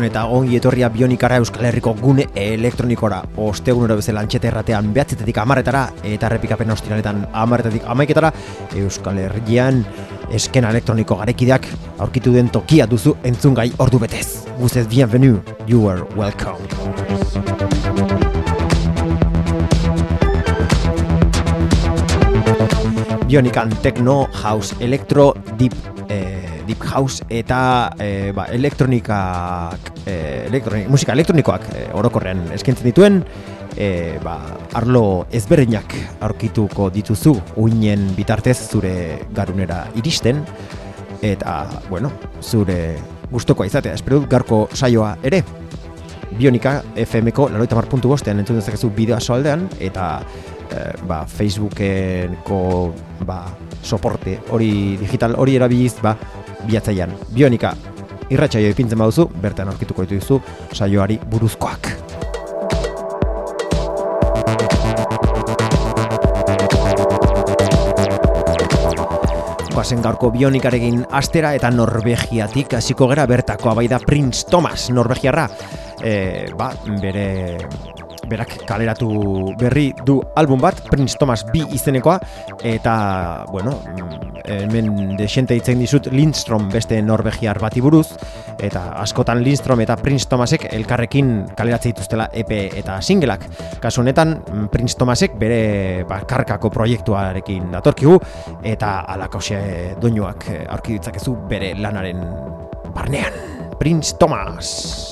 eta ongi etorria bionikara Euskal Herriko gune elektronikora ostegunero bezala antxete erratean behatzetetik amaretara eta repikapen ostiraletan amaretetik amaiketara Euskal Herrian eskena elektroniko garekideak aurkitu den tokia duzu entzungai ordu betez. Guzez, bienvenue, you are welcome. Bionikan Techno House Electro Deep eh, Deep House eta eh, ba, elektronikak e, elektronik, musika elektronikoak e, orokorrean eskentzen dituen e, ba, arlo ezberdinak aurkituko dituzu uinen bitartez zure garunera iristen eta, bueno, zure gustokoa izatea, espero dut garko saioa ere Bionika FM-ko laroita mar puntu bostean entzun dezakezu bideo aldean eta e, ba, Facebookeko ba, soporte hori digital hori erabiliz ba, biatzaian Bionika irratsaio ipintzen baduzu, bertan aurkituko dituzu saioari buruzkoak. Guazen gaurko bionikarekin astera eta Norvegiatik hasiko gera bertako abaida Prince Thomas Norvegiarra. E, ba, bere berak kaleratu berri du album bat, Prince Thomas B izenekoa, eta, bueno, hemen desente hitzen dizut Lindstrom beste Norvegiar bati buruz, eta askotan Lindstrom eta Prince Thomasek elkarrekin kaleratze dituztela EP eta singleak. Kasu honetan, Prince Thomasek bere bakarkako proiektuarekin datorkigu, eta alako xe doinuak aurki ditzakezu bere lanaren barnean. Prince Thomas!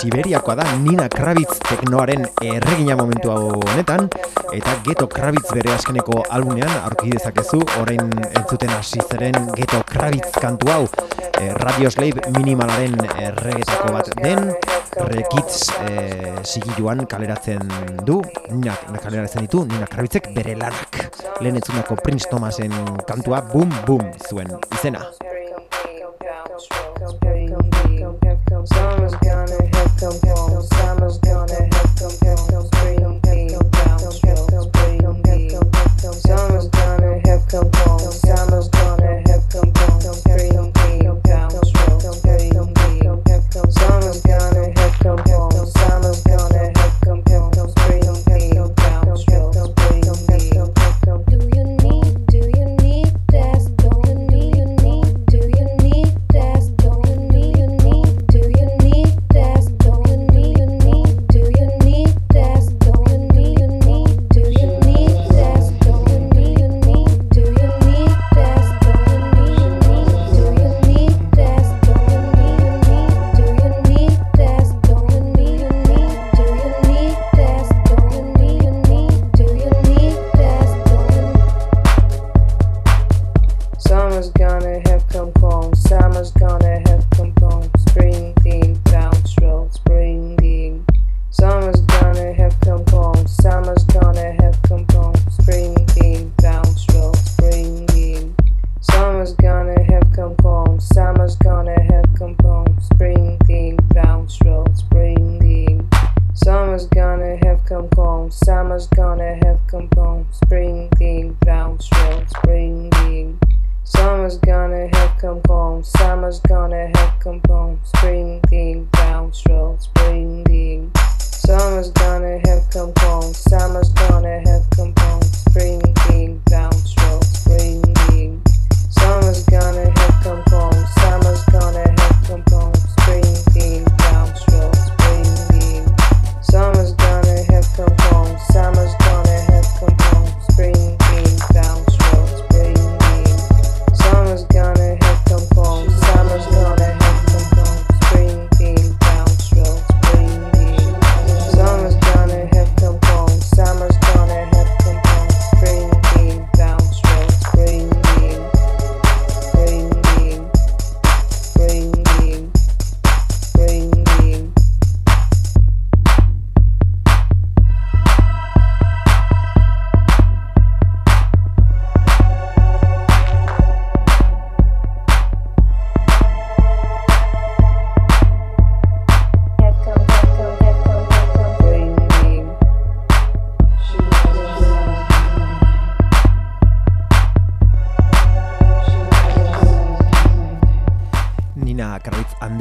Siberiakoa da Nina Kravitz teknoaren erregina momentu honetan eta Geto Kravitz bere askeneko albunean aurki dezakezu orain entzuten hasi zeren Geto Kravitz kantu hau e, Radio Slave minimalaren erregetako bat den Rekitz e, sigiluan kaleratzen du Nina kaleratzen ditu Nina Kravitzek bere lanak. Lehen entzunako Prince Thomasen kantua Boom Boom zuen izena Don't, don't, don't,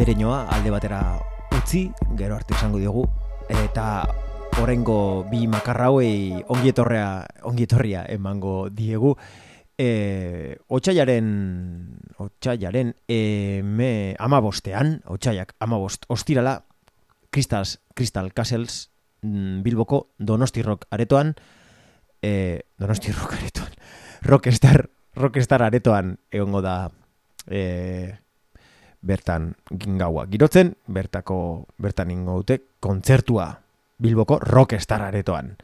Andereñoa alde batera utzi, gero arte esango diogu, eta orengo bi makarra hauei ongietorrea, ongietorria emango diegu. E, otxaiaren, otxaiaren eme, amabostean, otxaiak amabost, ostirala, Kristals, Crystal Castles mm, Bilboko Donosti Rock aretoan, e, Donosti Rock aretoan, Rockstar, Rockstar aretoan egongo da e, bertan gingaua girotzen, bertako bertan ingo dute kontzertua Bilboko Rockstar aretoan.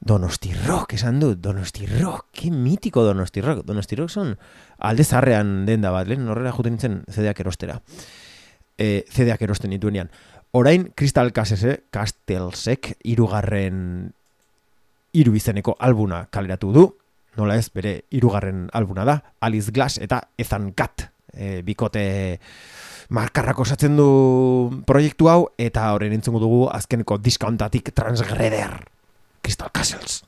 Donosti Rock, esan dut, Donosti Rock, que mitiko Donosti Rock. Donosti Rock son alde zarrean den bat, lehen horrela juten nintzen zedeak erostera. E, zedeak erosten dituenean. Orain, Crystal Castles, Castelsek irugarren hiru izeneko albuna kaleratu du, nola ez bere hirugarren albuna da, Alice Glass eta Ethan Cat e, bikote markarrak osatzen du proiektu hau, eta horren entzungu dugu azkeneko diskauntatik transgreder, Crystal Castles.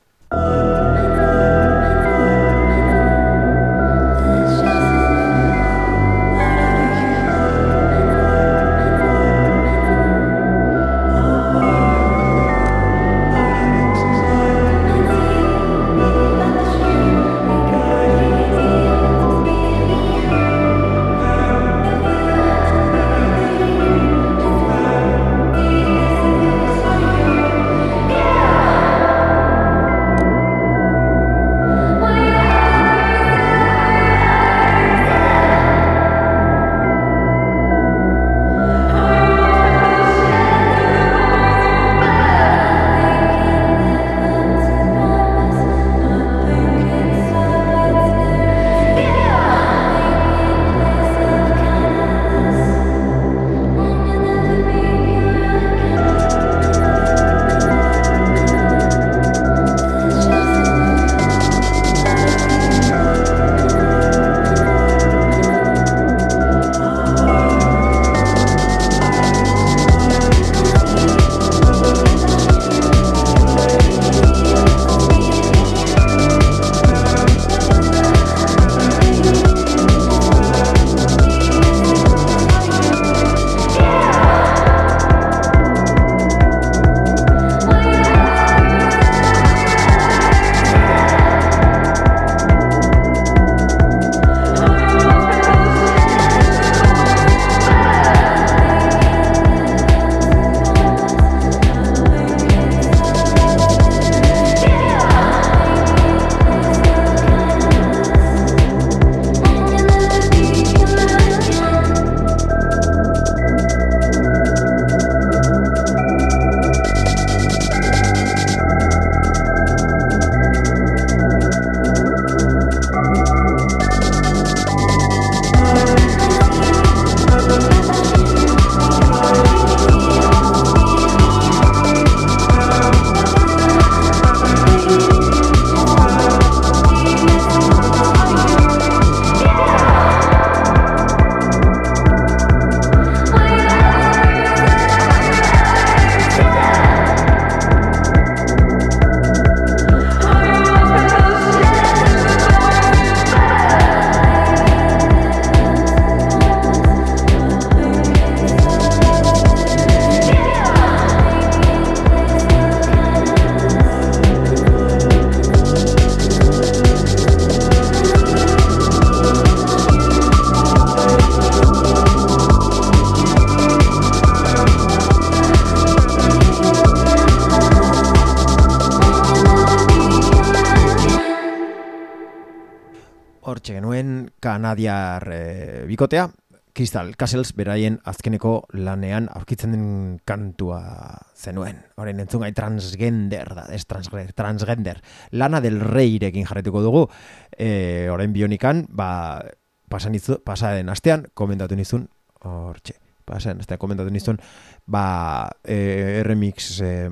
Kanadiar e, bikotea, Crystal Castles beraien azkeneko lanean aurkitzen den kantua zenuen. Horein entzun gai transgender da, ez transgender, transgender. Lana del reirekin jarretuko dugu, e, orain bionikan, ba, pasan izu, pasaden astean, komentatu nizun, hortxe, pasaden astean komentatu nizun, ba, e, remix e,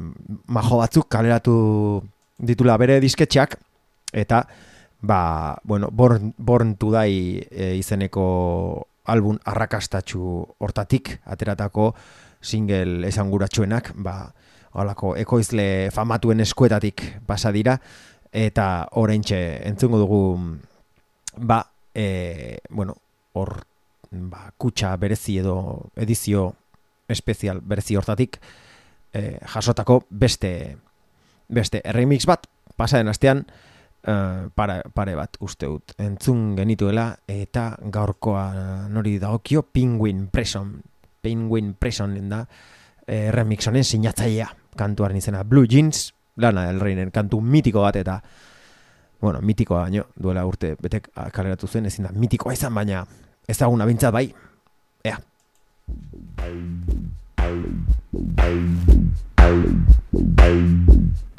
majo batzuk kaleratu ditula bere disketxeak, eta, ba, bueno, born, born to die e, izeneko album arrakastatxu hortatik, ateratako single esanguratsuenak, ba, holako ekoizle famatuen eskuetatik pasa dira, eta oraintxe entzungo dugu, ba, e, bueno, hor, ba, kutsa berezi edo edizio espezial berezi hortatik, e, jasotako beste, beste remix bat, pasaren astean, uh, pare, pare bat uste dut entzun genituela eta gaurkoa nori dagokio Penguin Preson Penguin Preson da e, remix honen sinatzailea kantuaren izena. Blue Jeans lana del reinen kantu mitiko bat eta bueno, mitikoa baino duela urte betek kaleratu zen ezin da mitikoa izan baina ezaguna bintzat bai. Ea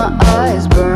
my eyes burn.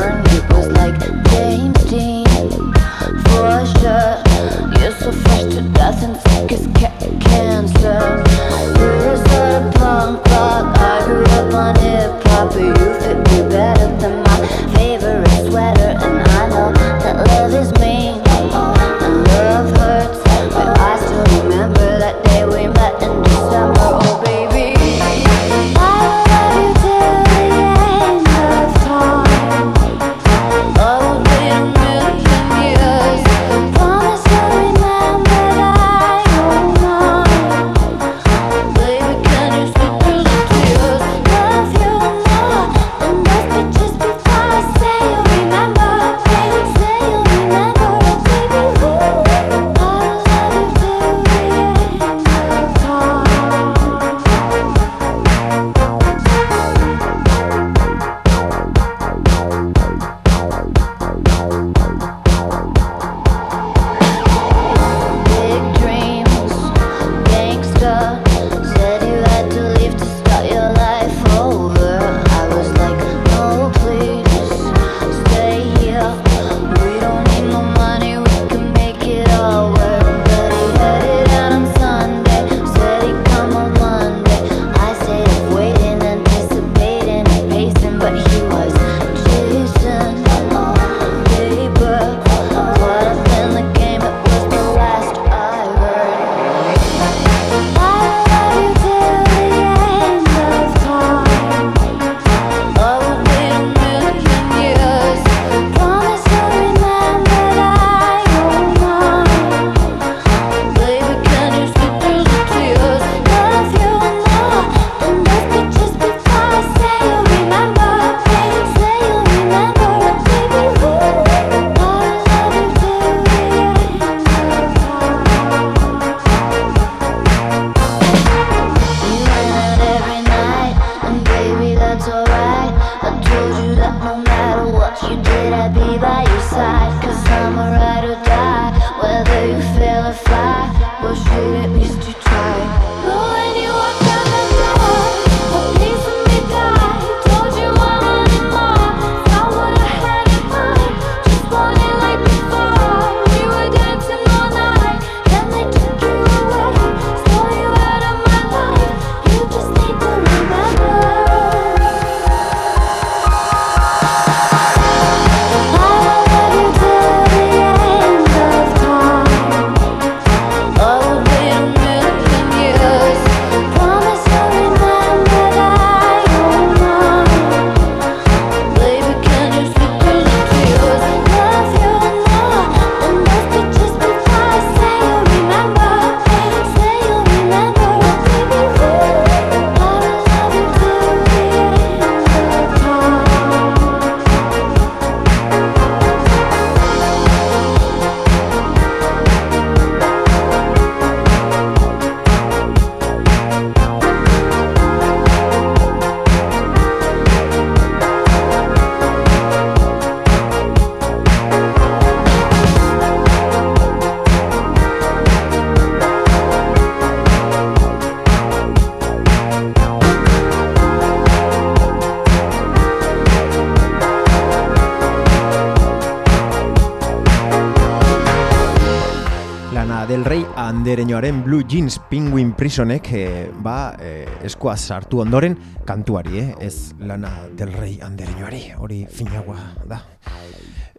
Del Rey andereñoaren Blue Jeans Penguin Prisonek e, ba, e, eskoa sartu ondoren kantuari, eh? ez Lana del Rey andereñoari, hori finagoa da.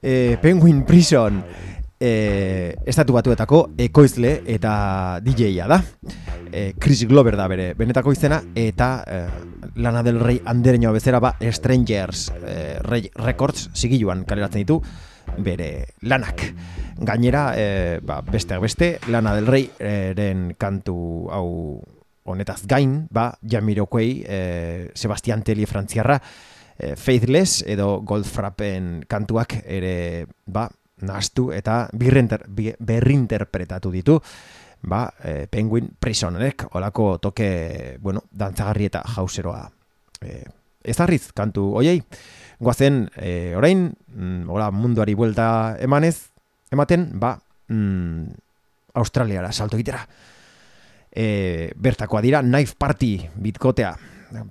E, Penguin Prison e, estatu batuetako ekoizle eta DJ-a da. E, Chris Glover da bere benetako izena eta e, Lana del Rey andereñoa bezera ba Strangers e, Records sigiluan kaleratzen ditu bere lanak. Gainera, e, ba, besteak beste, Lana del Rey eren kantu hau honetaz gain, ba, Jamiroquai, e, Sebastian Telly frantziarra, e, Faithless edo Goldfrappen kantuak ere, ba, nastu eta berrinterpretatu ditu, ba, e, Penguin Prisonerek, olako toke, bueno, dantzagarri eta jauseroa e, ezarriz kantu oiei. Goazen, e, orain, mm, ora, munduari buelta emanez, ematen, ba, mm, Australiara salto egitera. E, bertakoa dira, Knife Party bitkotea.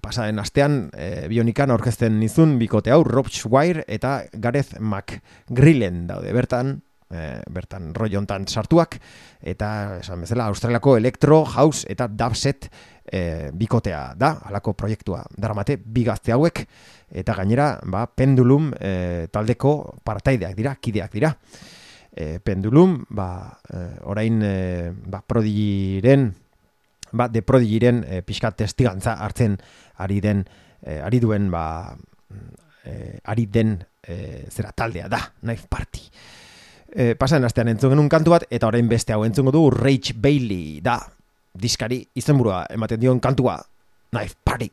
Pasaden astean, e, bionikan orkesten nizun bikote hau, Rob Schwire eta Gareth McGrillen daude. Bertan, e, bertan roi sartuak, eta, esan bezala, Australiako Electro, House eta Dubset e, bikotea da, alako proiektua daramate, bigazte hauek, eta gainera, ba, pendulum e, taldeko partaideak dira, kideak dira. E, pendulum, ba, e, orain, e, ba, prodigiren, ba, de prodigiren e, pixka testigantza hartzen ari den, e, ari duen, ba, e, ari den, e, zera taldea da, knife party. E, pasan astean entzun genuen kantu bat, eta orain beste hau entzun du Rage Bailey da, diskari izenburua ematen dion kantua, knife party.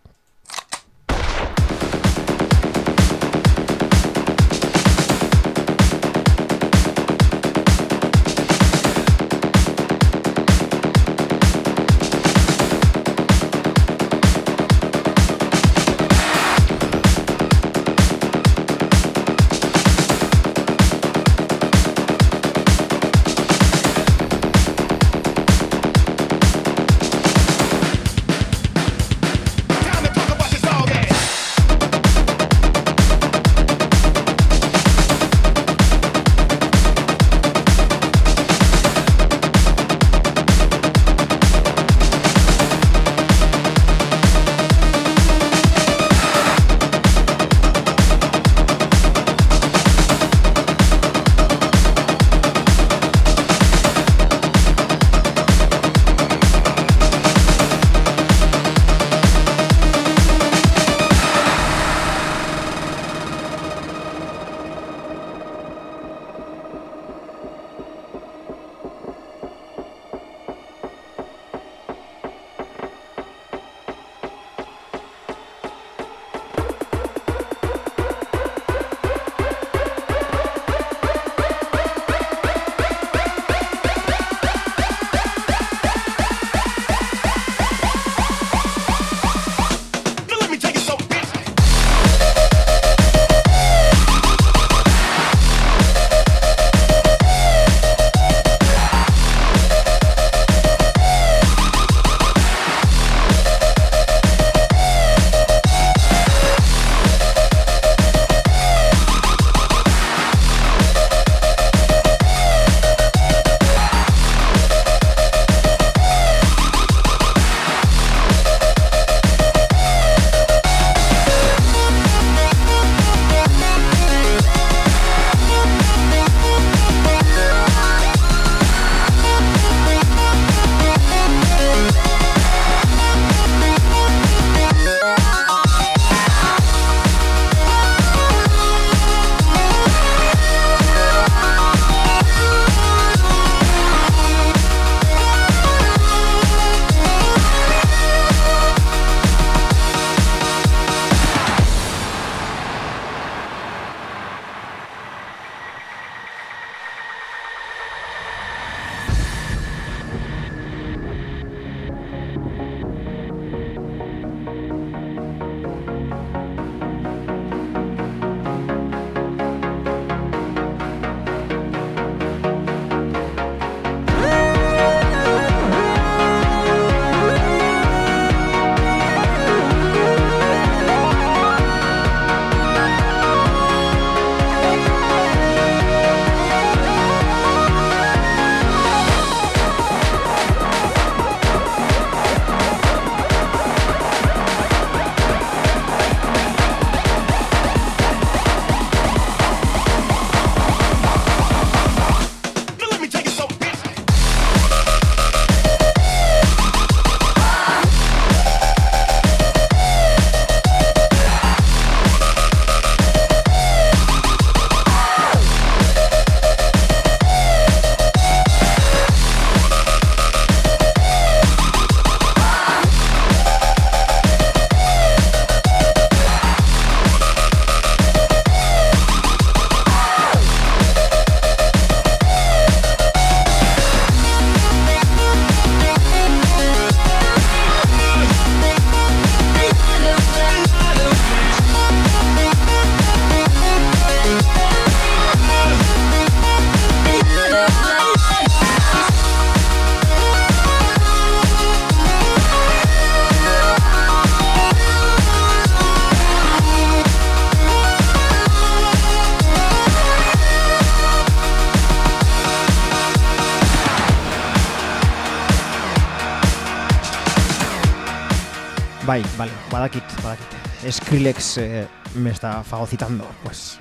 Badakit, badakit. Skrillex eh, me está fagocitando, pues...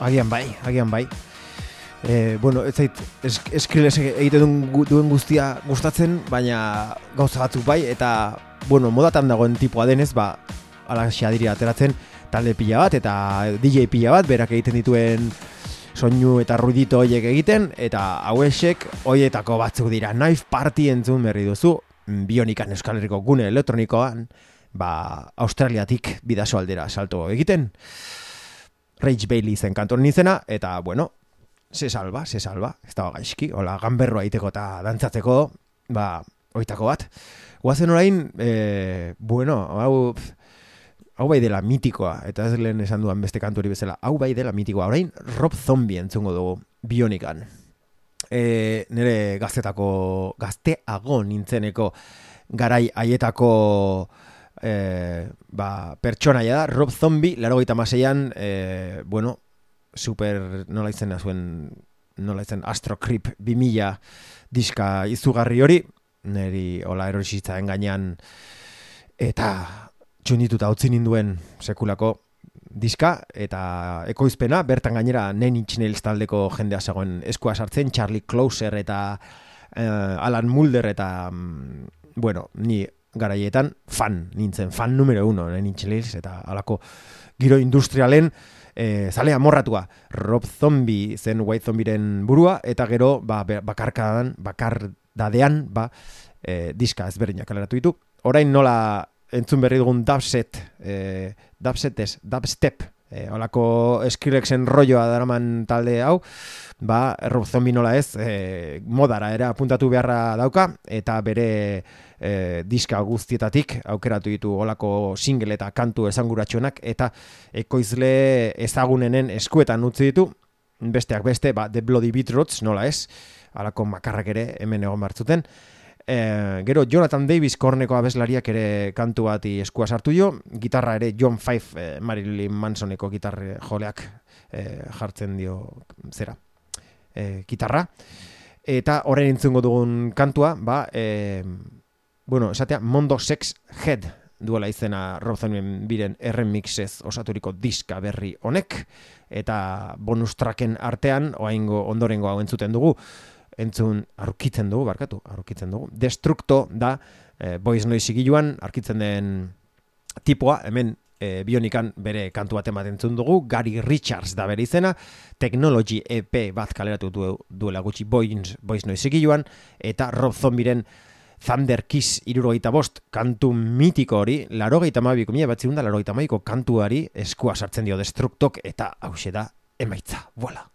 Agian bai, agian bai. Eh, bueno, ez zait, Skrillex egiten duen guztia gustatzen, baina gauza batzuk bai, eta, bueno, modatan dagoen tipua denez, ba, ala xadiri ateratzen, talde pila bat, eta DJ pila bat, berak egiten dituen soinu eta ruidito horiek egiten, eta hauesek hoietako batzuk dira, knife party entzun berri duzu, bionikan euskal herriko gune elektronikoan, ba, Australiatik bidaso aldera salto egiten. Rage Bailey zen kantor nintzena, eta, bueno, se salva, se salva, ez da gaizki, hola, ganberro aiteko eta dantzatzeko, ba, oitako bat. Guazen orain, e, bueno, hau, hau bai dela mitikoa, eta ez lehen esan duan beste kanturi bezala, hau bai dela mitikoa, orain Rob Zombie entzungo dugu bionikan. E, nire gaztetako, gazteago nintzeneko garai haietako e, ba, pertsonaia da, Rob Zombie, laro gaita maseian, e, bueno, super nola izena zuen nola izen Astro Creep 2000 diska izugarri hori neri hola erositzaren gainean eta txundituta utzi ninduen sekulako diska eta ekoizpena bertan gainera Nen Inch taldeko jendea zegoen eskua sartzen Charlie Closer eta uh, Alan Mulder eta um, bueno, ni garaietan fan nintzen, fan numero uno Nen Inch eta alako giro industrialen e, zale amorratua Rob Zombie zen White Zombieren burua eta gero ba, bakarkadan, bakardadean ba, e, diska ezberdinak aleratu ditu. Orain nola entzun berri dugun dubset, e, dubset ez, dubstep, e, olako Skrillexen rolloa daraman talde hau, ba, Rob Zombie nola ez, e, modara era apuntatu beharra dauka, eta bere e, diska guztietatik aukeratu ditu olako single eta kantu esanguratsuenak eta ekoizle ezagunenen eskuetan utzi ditu besteak beste, ba, The Bloody Beatrots, nola ez, alako makarrak ere hemen egon bartzuten. E, gero Jonathan Davis korneko abeslariak ere kantu bat eskua sartu jo, gitarra ere John Five e, Marilyn Mansoneko gitarre joleak e, jartzen dio zera e, gitarra. Eta horren intzungo dugun kantua, ba, e, bueno, esatea, Mondo Sex Head duela izena Rob biren erremixez osaturiko diska berri honek, eta bonus traken artean, oaingo ondorengo hau entzuten dugu, entzun arukitzen dugu, barkatu, arukitzen dugu. Destrukto da, e, boiz noizik iluan, arkitzen den tipoa, hemen e, bionikan bere kantu bat ematen entzun dugu, Gary Richards da bere izena, Technology EP bat kaleratu du, duela gutxi boiz, boiz noizik iluan, eta Rob Zombiren Thunder Kiss irurogeita bost kantu mitiko hori, larogeita mabiko, mila batziun da larogeita mabiko kantuari eskua sartzen dio destruktok eta hause da emaitza, voila.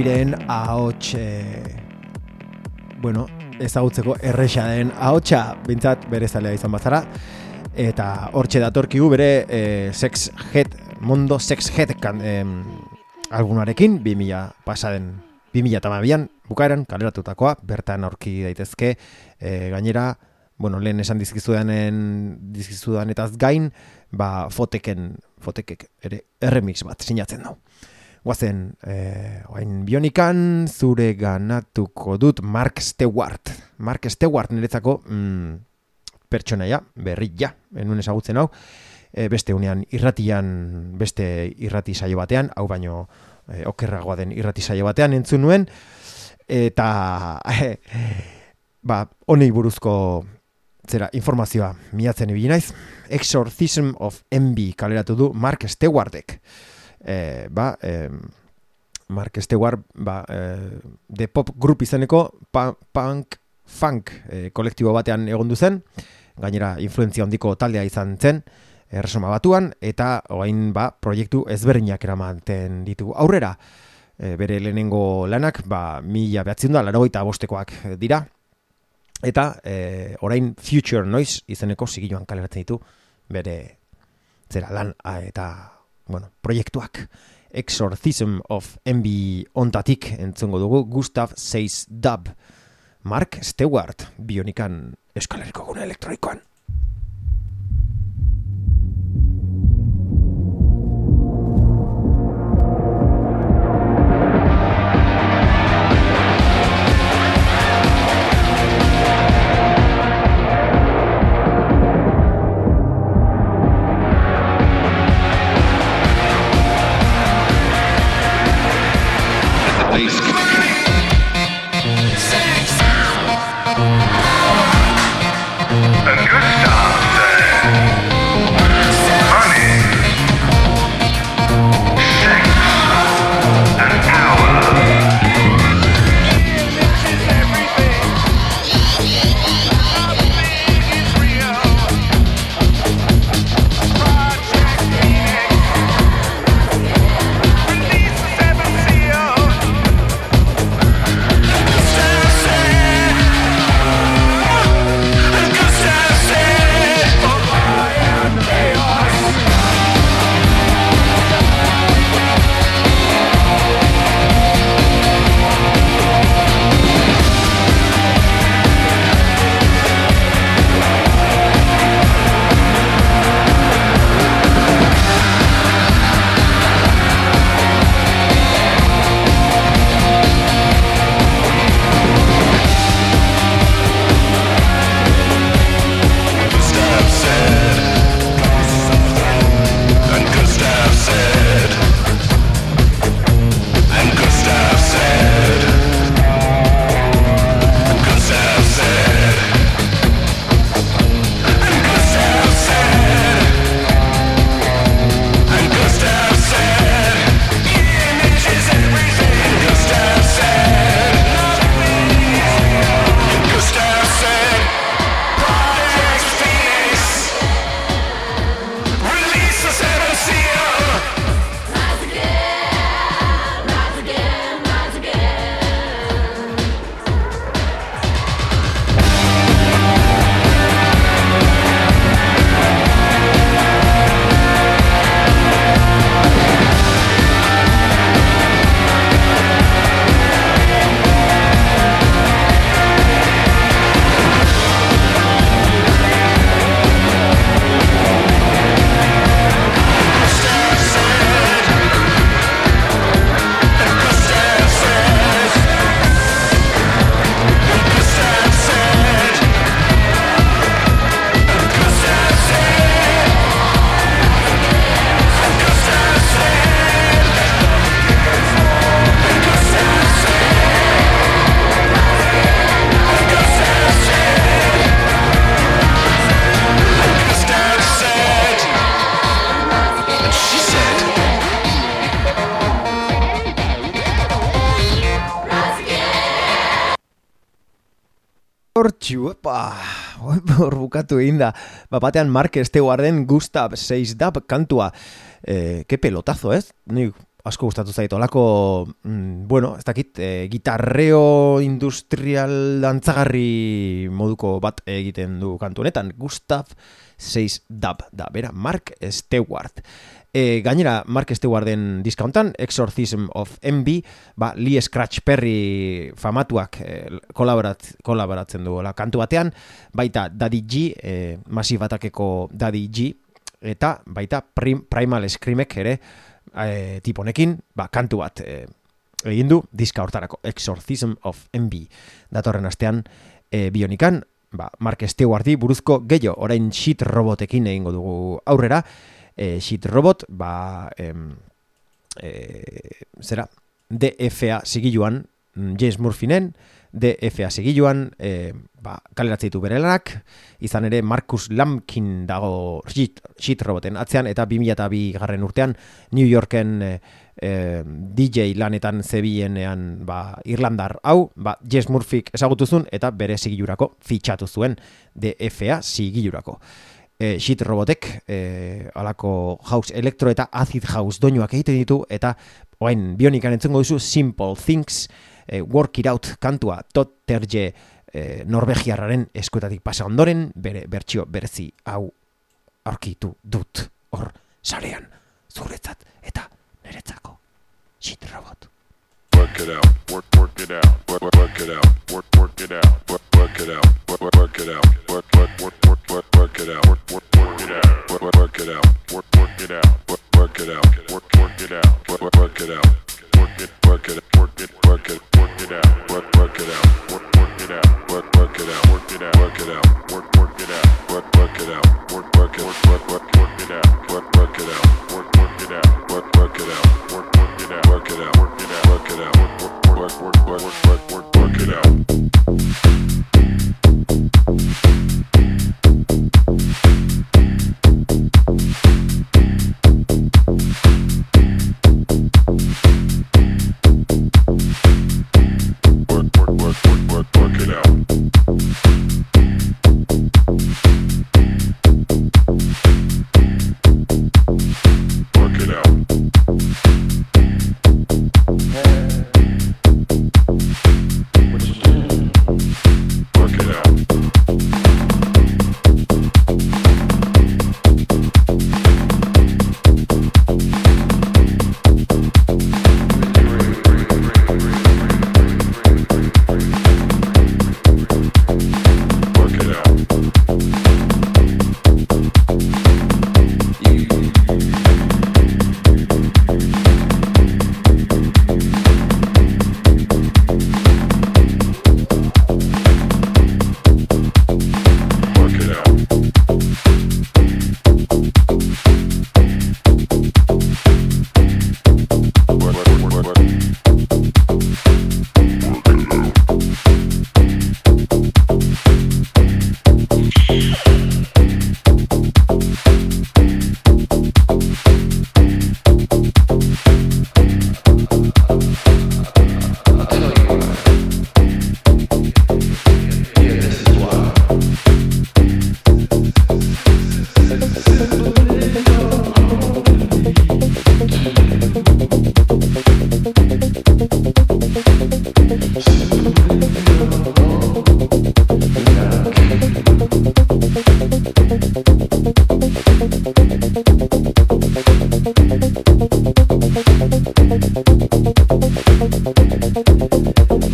Zombiren ahots e, bueno, ezagutzeko erresa den ahotsa bintzat bere zalea izan bazara. Eta hortxe datorkigu bere e, sex head, mondo sex head kan, e, algunarekin 2000 pasaden 2000 tamabian bukaeran kaleratutakoa bertan aurki daitezke. E, gainera bueno, lehen esan dizkizudanen dizkizudanetaz gain ba, foteken fotekek ere remix bat sinatzen du Guazen, eh, oain bionikan zure ganatuko dut Mark Stewart. Mark Stewart niretzako mm, pertsonaia, berri ja, enun ezagutzen hau. E, beste unean irratian, beste irrati saio batean, hau baino e, okerragoa den irrati saio batean entzun nuen. Eta, e, ba, honei buruzko zera informazioa miatzen ibili naiz. Exorcism of Envy kaleratu du Mark Stewartek e, ba, e, Mark Stewart ba, e, de pop group izaneko punk funk e, kolektibo batean egon zen, gainera influenzia handiko taldea izan zen, erresoma batuan, eta oain ba, proiektu ezberdinak eramaten ditu aurrera. E, bere lehenengo lanak, ba, mila behatzen da, laro bostekoak dira, eta e, orain Future Noise izeneko zigiloan kaleratzen ditu, bere zera lan eta bueno, proiektuak. Exorcism of Envy ontatik entzungo dugu Gustav Seis Dub. Mark Stewart, bionikan eskaleriko gune elektronikoan. Hor bukatu egin da. Ba, batean Mark Esteguarden Gustav Seis Dab kantua. E, ke pelotazo, ez? Ni asko gustatu zait olako mm, bueno, ez dakit, e, gitarreo industrial dantzagarri moduko bat egiten du kantu honetan, Gustav Seis Dab, da, bera, Mark Stewart. E, gainera, Mark Stewarten discountan, Exorcism of Envy, ba, Lee Scratch Perry famatuak e, kolaborat, kolaboratzen du la, kantu batean, baita Daddy G, e, masibatakeko Daddy G, eta baita prim, Primal Screamek ere, e, tiponekin, ba, kantu bat e, egin du diska hortarako Exorcism of Envy datorren astean e, bionikan ba, Mark Stewarti buruzko gehiago orain shit robotekin egingo dugu aurrera e, shit robot ba, em, e, zera DFA sigiluan mm, James Murphynen DFA sigiluan e, ba, kaleratzeitu bere lanak izan ere Marcus Lamkin dago shit, shit roboten atzean eta 2002 garren urtean New Yorken e, e, DJ lanetan zebienean ba, Irlandar hau ba, Jess Murphyk ezagutuzun eta bere zigilurako fitxatu zuen DFA zigilurako. E, shit robotek e, alako house elektro eta acid house doinuak egiten ditu eta oain bionikan entzungo duzu Simple Things e, Work It Out kantua tot terje e, Norvegiarraren eskuetatik pasa ondoren, bere bertsio berezi hau aurkitu dut hor sarean zuretzat eta neretzako shit robot. Work it out, work, work it out, work, work it out, work, work it out, work, work it out, work, work it out, work, work, work, work, work, work it out, work, work, work it out, work, work it out, work, work it out, work, work it out, work, work it out, work, work it out, work it, work it, work it, work it, work it out, work, work it out, work, work it out work work it out work it out work it out work work it out work work it out work work it work work work it out work work it out work work it out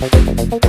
Work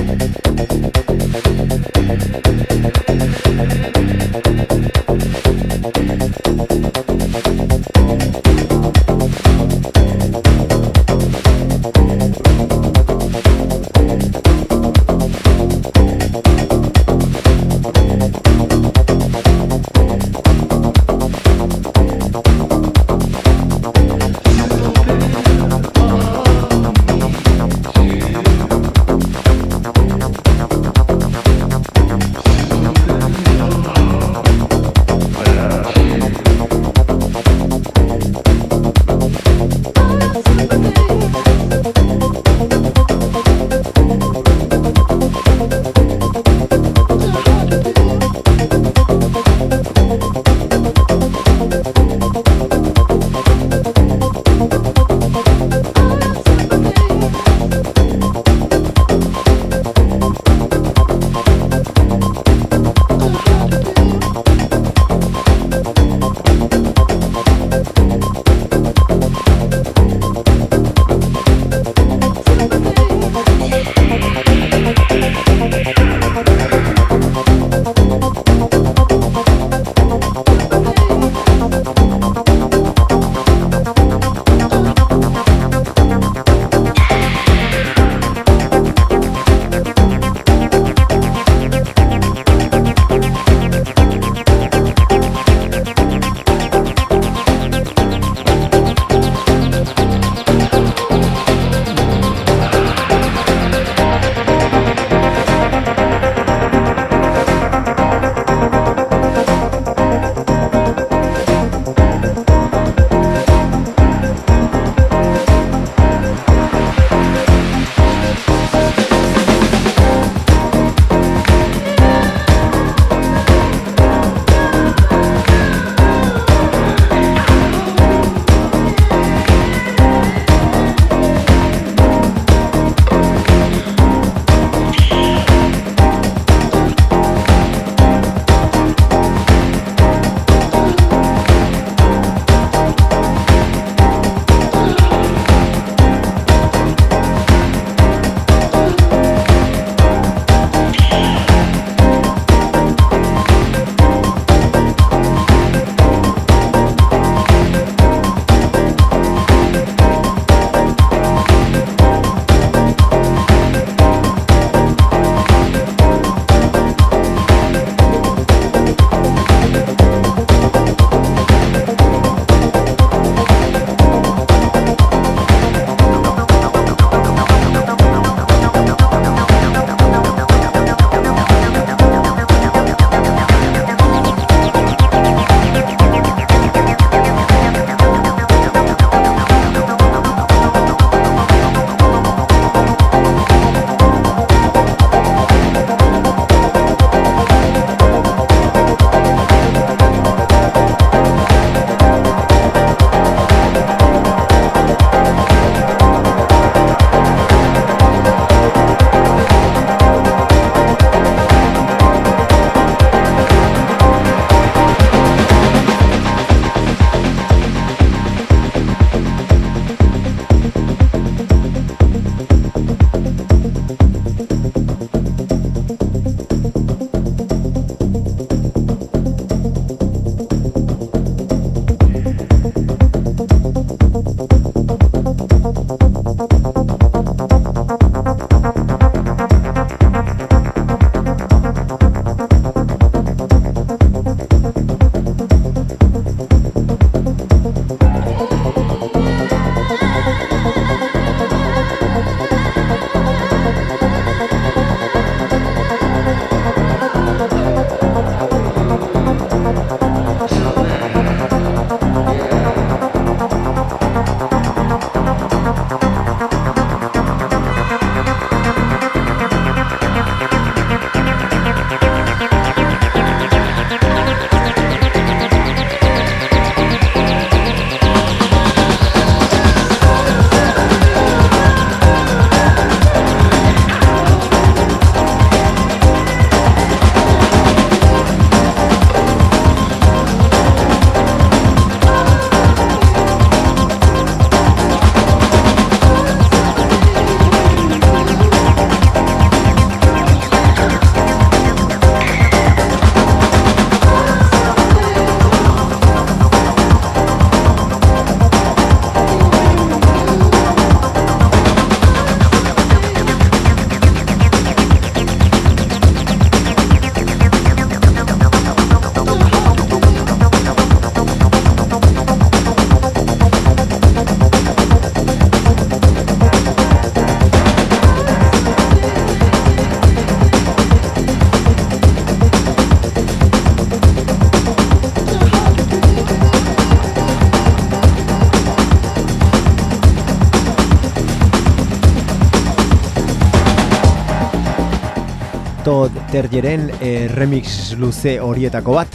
Terjeren e, remix luze horietako bat.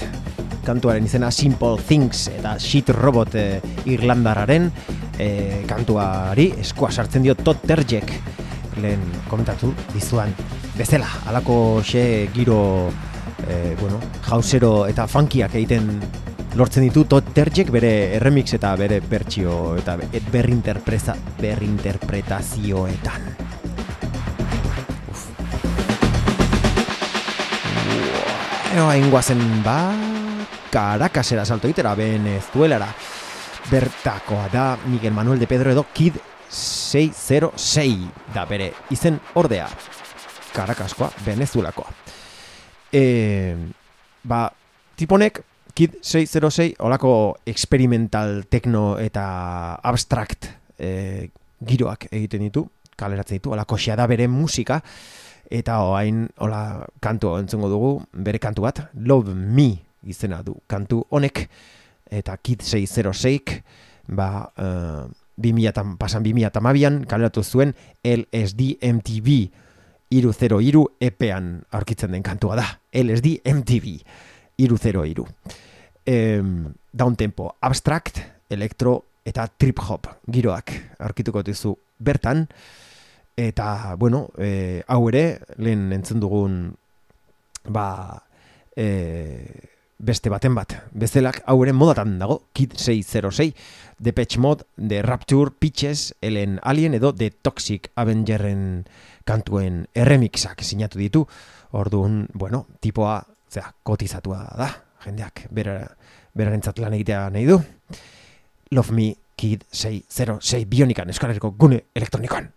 Kantuaren izena Simple Things eta Shit Robot e, Irlandararen e, kantuari eskoa sartzen dio Todd Terjek lehen komentatu dizuan bezala, alako xe giro e, bueno, jausero eta funkiak egiten lortzen ditu Todd Terjek bere remix eta bere bertsio eta berrinterpretazioetan Eo, hain guazen ba, karakasera salto itera, Venezuelara. Bertakoa da Miguel Manuel de Pedro edo Kid 606 da bere izen ordea. Karakaskoa, Venezuelakoa. E, ba, tiponek Kid 606 olako experimental techno eta abstract e, giroak egiten ditu, kaleratzen ditu, olako da bere musika, eta oain hola kantu entzungo dugu bere kantu bat Love Me izena du kantu honek. Eta Kid 606 ba uh, 2000 pasan 2012an kaleratu zuen LSD MTV 303 epean aurkitzen den kantua da. LSD MTV 303 em, down tempo abstract electro eta trip hop giroak aurkituko dizu bertan Eta, bueno, e, hau ere, lehen entzun dugun, ba, e, beste baten bat. Bezelak, hau ere modatan dago, Kid 606, Depeche Mod, The Rapture, Pitches, Ellen Alien, edo The Toxic Avengerren kantuen erremixak sinatu ditu. Orduan, bueno, tipoa, zera, kotizatua da, jendeak, bera, berarentzat lan egitea nahi du. Love Me, Kid 606, bionikan, eskaleriko gune elektronikoan.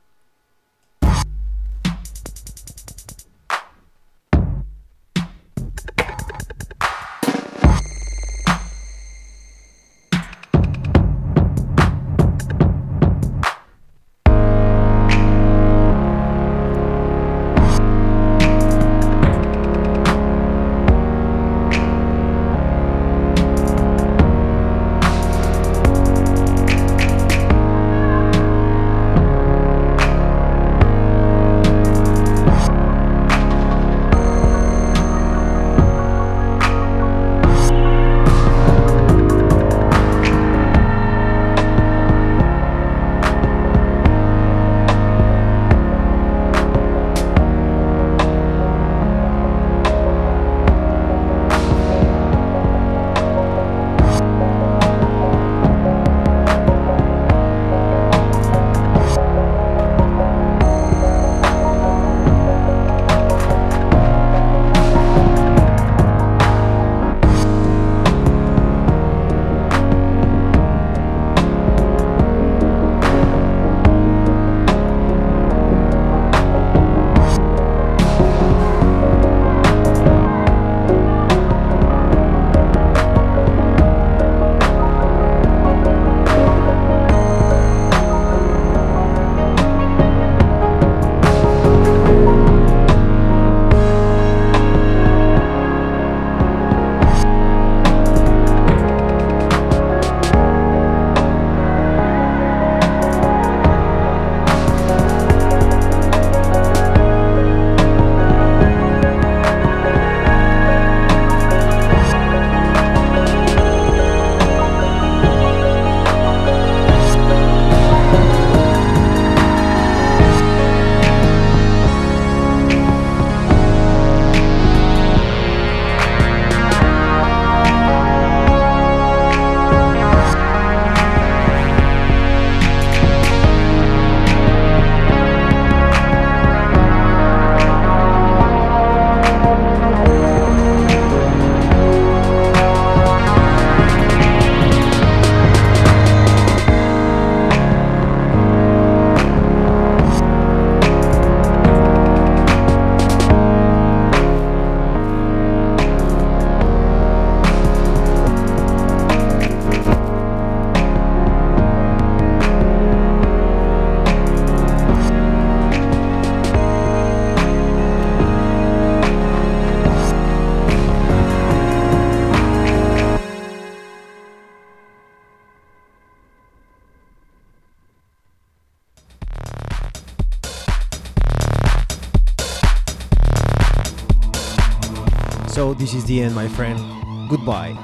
So this is the end, my friend. Goodbye.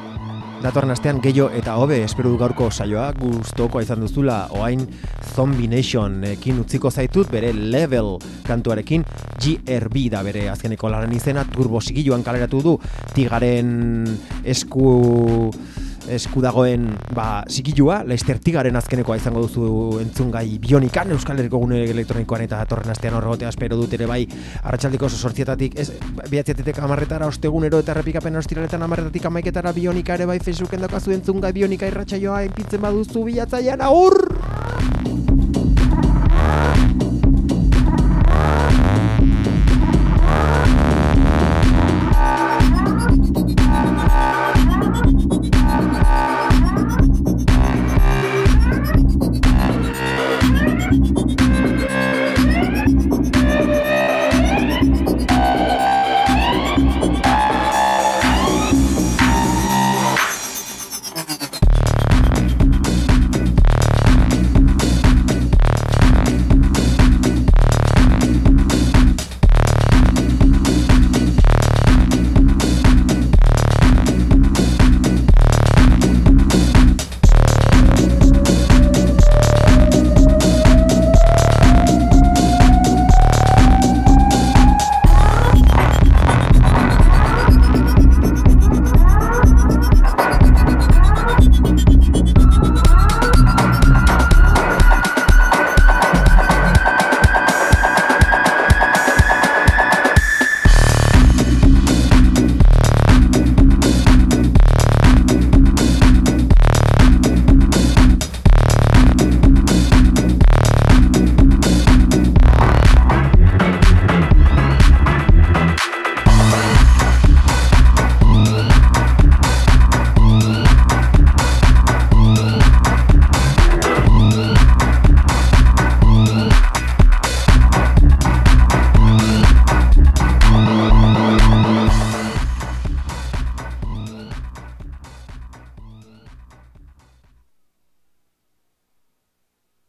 Datorren astean gehiago eta hobe espero du gaurko saioa gustokoa izan duzula oain Zombie Nation ekin utziko zaitut bere level kantuarekin GRB da bere azkeneko laren izena turbo sigiluan kaleratu du tigaren esku esku dagoen ba, zikilua, Leister Tigaren azkenekoa izango duzu entzungai bionikan, Euskal Herriko gune elektronikoan eta torren astean horregotea espero dut ere bai, arratsaldiko oso sortzietatik, ez, behatzetetek amarretara ostegunero eta errepikapen ostiraletan amarretatik amaiketara bionika ere bai Facebooken daukazu entzungai bionika irratsaioa enpitzen baduzu bilatzaian, aur!